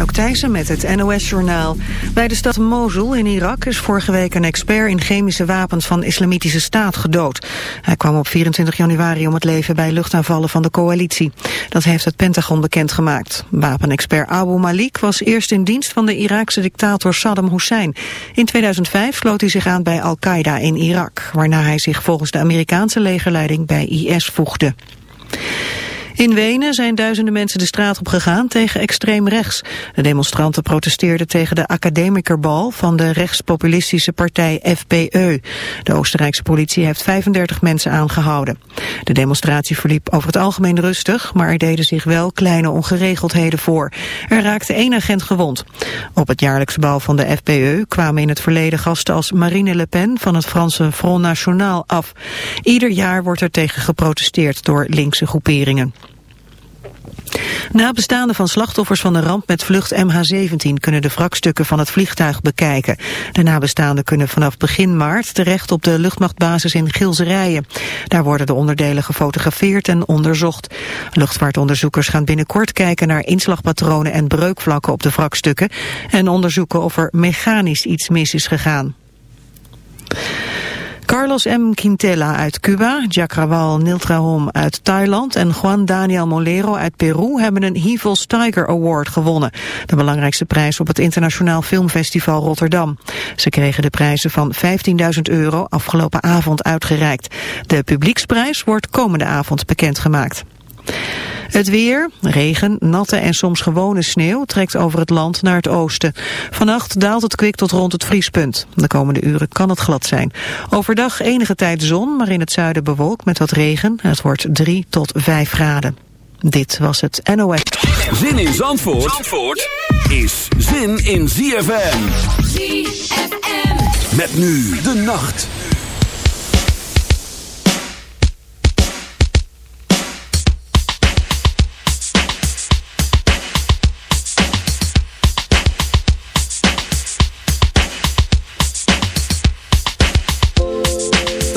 Anouk Thijssen met het NOS-journaal. Bij de stad Mosul in Irak is vorige week een expert in chemische wapens van Islamitische Staat gedood. Hij kwam op 24 januari om het leven bij luchtaanvallen van de coalitie. Dat heeft het Pentagon bekendgemaakt. Wapenexpert Abu Malik was eerst in dienst van de Iraakse dictator Saddam Hussein. In 2005 sloot hij zich aan bij Al-Qaeda in Irak, waarna hij zich volgens de Amerikaanse legerleiding bij IS voegde. In Wenen zijn duizenden mensen de straat op gegaan tegen extreem rechts. De demonstranten protesteerden tegen de academikerbal van de rechtspopulistische partij FPE. De Oostenrijkse politie heeft 35 mensen aangehouden. De demonstratie verliep over het algemeen rustig, maar er deden zich wel kleine ongeregeldheden voor. Er raakte één agent gewond. Op het jaarlijkse bal van de FPE kwamen in het verleden gasten als Marine Le Pen van het Franse Front National af. Ieder jaar wordt er tegen geprotesteerd door linkse groeperingen. Nabestaanden van slachtoffers van de ramp met vlucht MH17 kunnen de wrakstukken van het vliegtuig bekijken. De nabestaanden kunnen vanaf begin maart terecht op de luchtmachtbasis in Gilserijen. Daar worden de onderdelen gefotografeerd en onderzocht. Luchtvaartonderzoekers gaan binnenkort kijken naar inslagpatronen en breukvlakken op de wrakstukken en onderzoeken of er mechanisch iets mis is gegaan. Carlos M. Quintela uit Cuba, Jacrawal Niltrahom uit Thailand en Juan Daniel Molero uit Peru hebben een Hivels Tiger Award gewonnen. De belangrijkste prijs op het Internationaal Filmfestival Rotterdam. Ze kregen de prijzen van 15.000 euro afgelopen avond uitgereikt. De publieksprijs wordt komende avond bekendgemaakt. Het weer, regen, natte en soms gewone sneeuw trekt over het land naar het oosten. Vannacht daalt het kwik tot rond het vriespunt. De komende uren kan het glad zijn. Overdag enige tijd zon, maar in het zuiden bewolkt met wat regen. Het wordt 3 tot 5 graden. Dit was het NOS. Zin in Zandvoort, Zandvoort is zin in ZFM. ZFM. Met nu de nacht.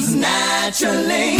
comes naturally.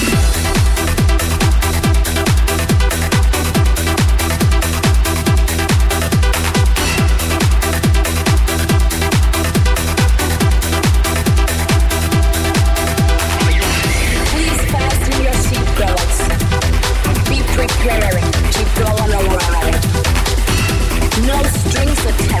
Strings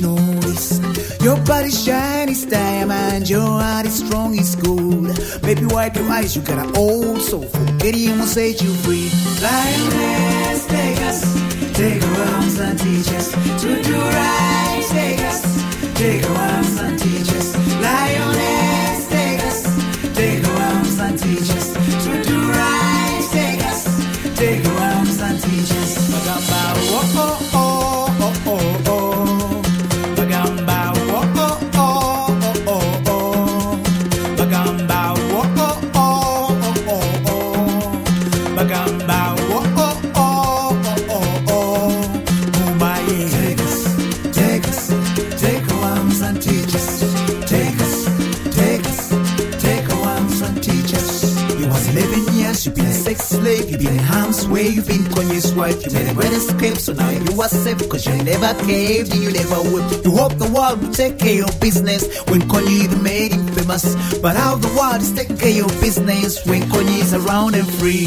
watching all this. Your body shiny as diamond, your heart is strong as gold. Baby, wipe your eyes, you got an old soul. Forget him will set you free. Lioness, take us, take our arms and teach us never caved you never whipped. You hope the world will take care of business when Kanye made him famous. But how the world is taking care of business when Kanye is around and free.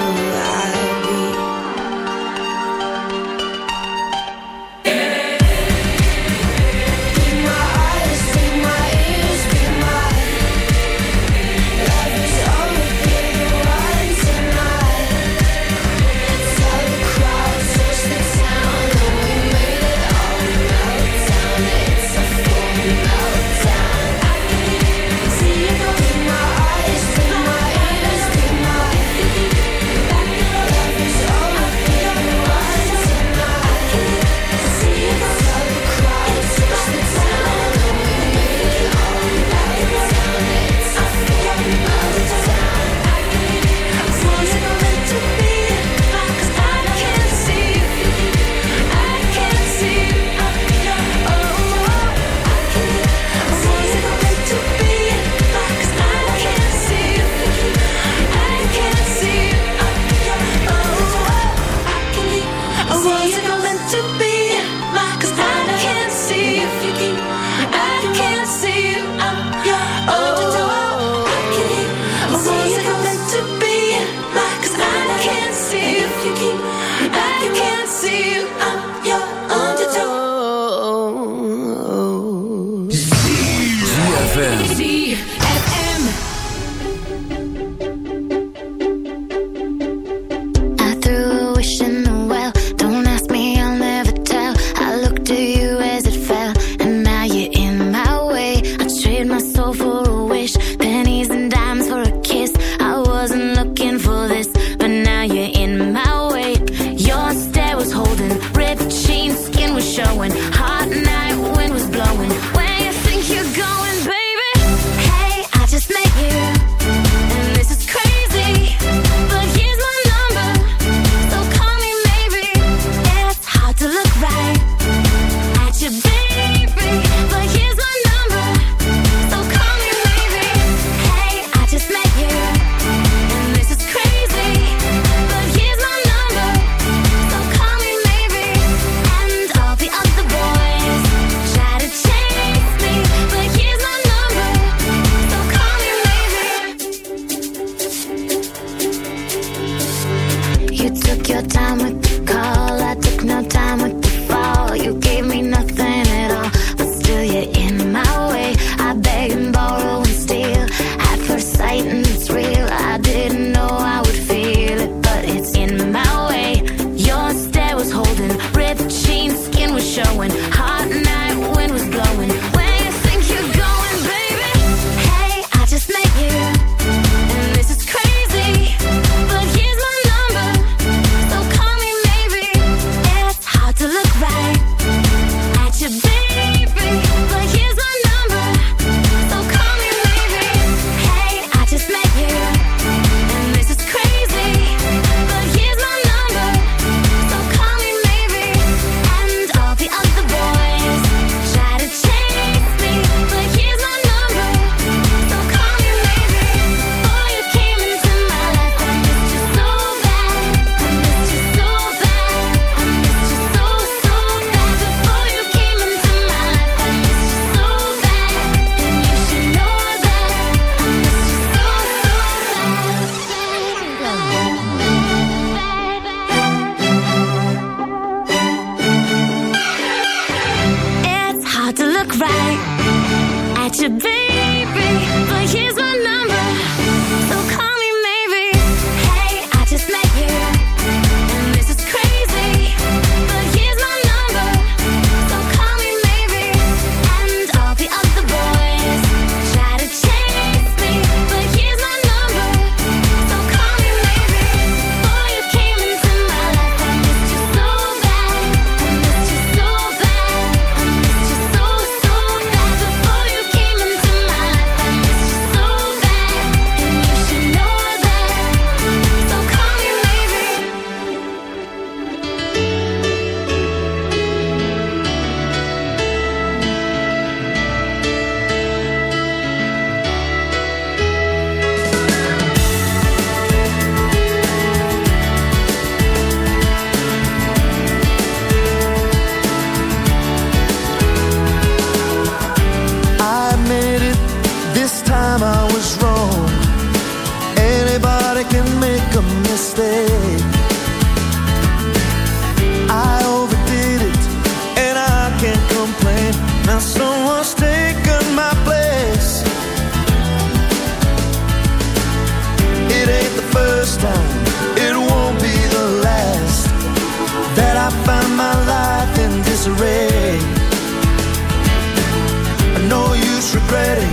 Regretting,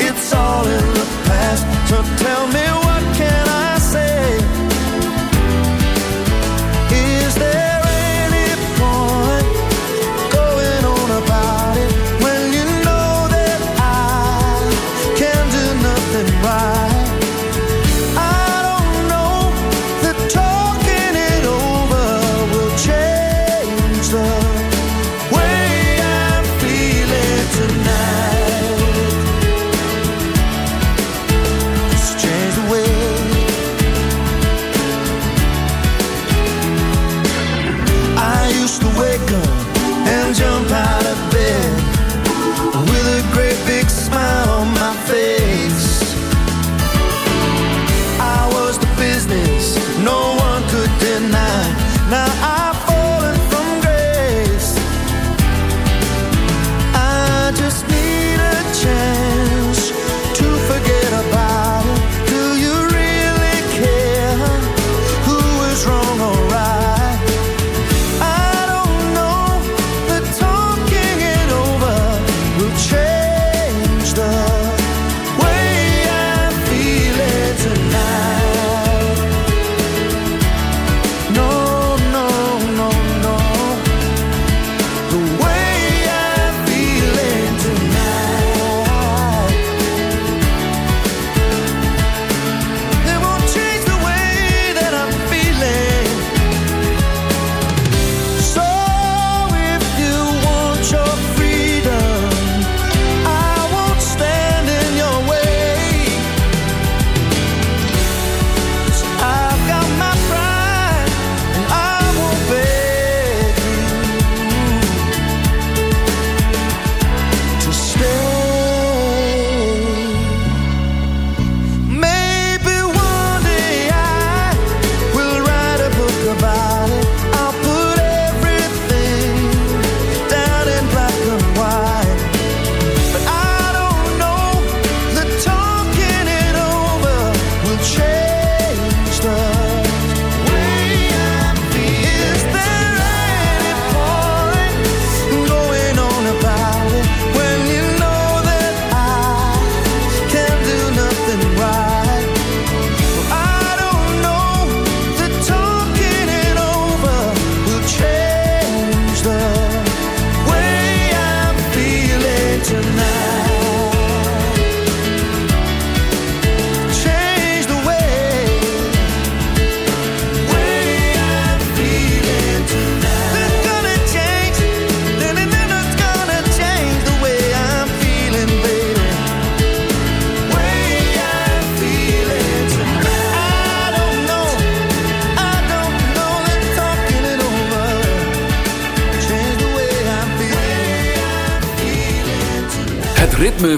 it's all in the past. So tell me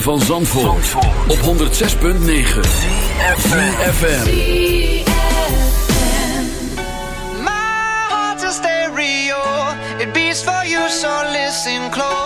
van Zandvoort, op 106.9 FM. My heart's a stereo. It beats for you, so listen close.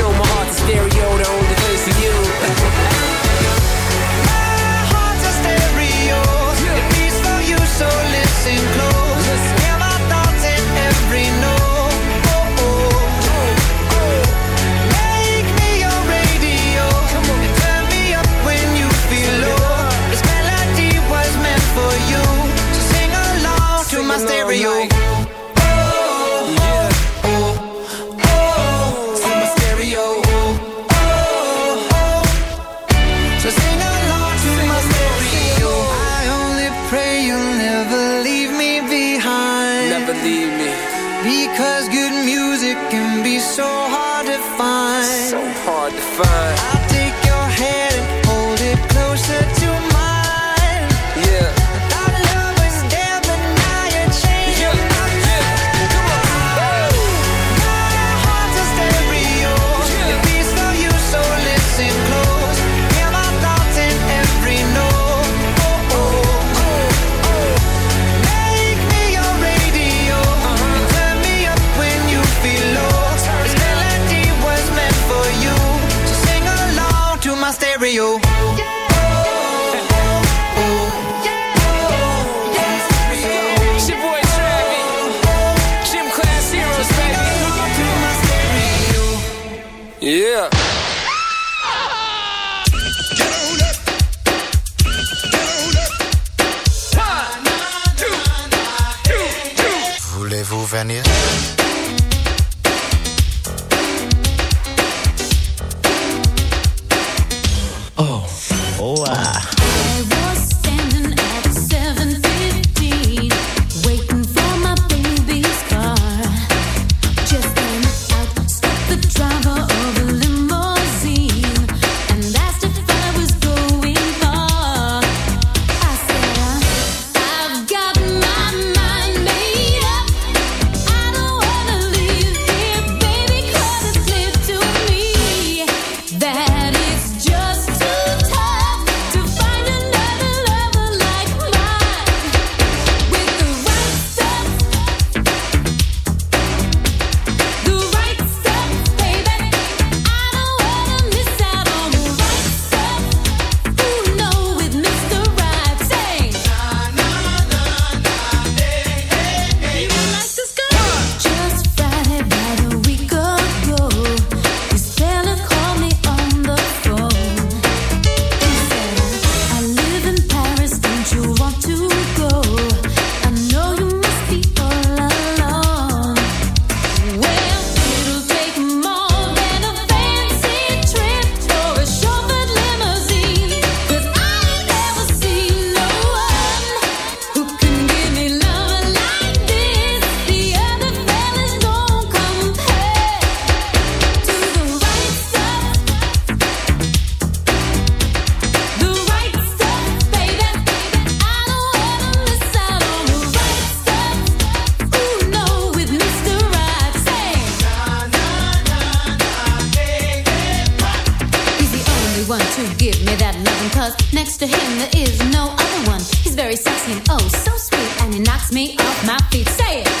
and he knocks me off my feet. Say it.